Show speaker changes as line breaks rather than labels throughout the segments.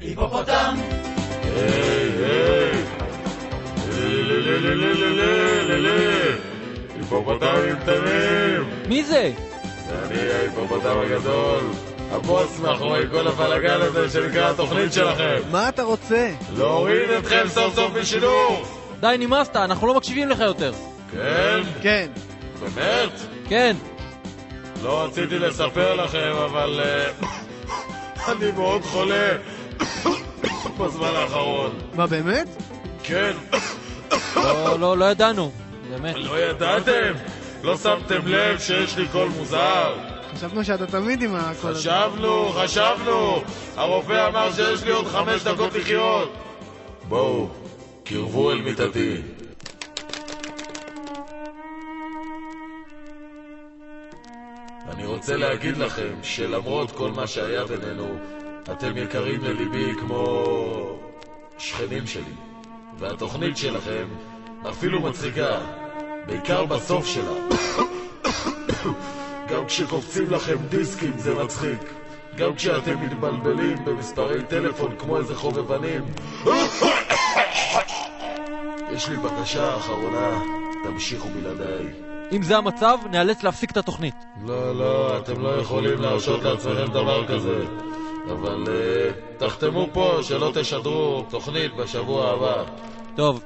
היפופוטם!
היפופוטמים קטנים!
מי זה?
אני ההיפופוטם הגדול, הבוס מאחורי כל הבלאגן הזה שנקרא התוכנית שלכם!
מה אתה רוצה?
להוריד אתכם סוף סוף משידור!
די, נמאסת, אנחנו לא מקשיבים לך יותר.
כן?
כן.
באמת?
כן.
לא רציתי לספר לכם, אבל אה, אני מאוד חולה בזמן האחרון.
מה, באמת?
כן,
לא, לא, לא ידענו. באמת.
לא ידעתם? לא שמתם לב שיש לי קול מוזר?
חשבנו שאתה תמיד עם הקול הזה.
חשבנו, חשבנו! הרופא אמר שיש לי עוד חמש דקות לחיות! בואו, קרבו אל מיטתי. אני רוצה להגיד לכם שלמרות כל מה שהיה בינינו, אתם יקרים לליבי כמו שכנים שלי. והתוכנית שלכם אפילו מצחיקה, בעיקר בסוף שלה. גם כשקופצים לכם דיסקים זה מצחיק. גם כשאתם מתבלבלים במספרי טלפון כמו איזה חובבנים. יש לי בקשה אחרונה, תמשיכו בלעדיי.
אם זה המצב, נאלץ להפסיק את התוכנית.
לא, לא, אתם לא יכולים להרשות לעצמכם דבר כזה. אבל uh, תחתמו פה שלא תשדרו תוכנית בשבוע הבא.
טוב.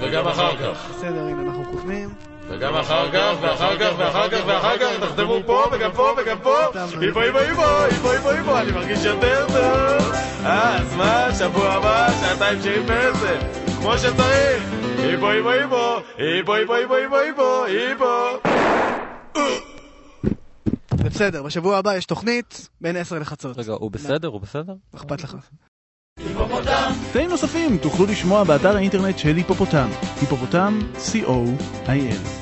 וגם אחר כך.
בסדר, הנה אנחנו כותבים.
וגם אחר כך, ואחר כך, ואחר כך, ואחר כך, תחתמו פה, וגם פה, וגם פה, איפה, איפה, איפה, איפה, איפה, איפה, אני מרגיש יותר טוב. אה, אז מה, שבוע הבא, שעתיים שירים בעצם, כמו שצריך. איפה, איפה, איפה, איפה, איפה, איפה, איפה,
איפה. בסדר, בשבוע הבא יש תוכנית בין 10 לחצות.
רגע, הוא בסדר? הוא בסדר?
אכפת לך?
היפופוטם!
קטעים נוספים תוכלו לשמוע באתר האינטרנט של היפופוטם, היפופוטם, co.il.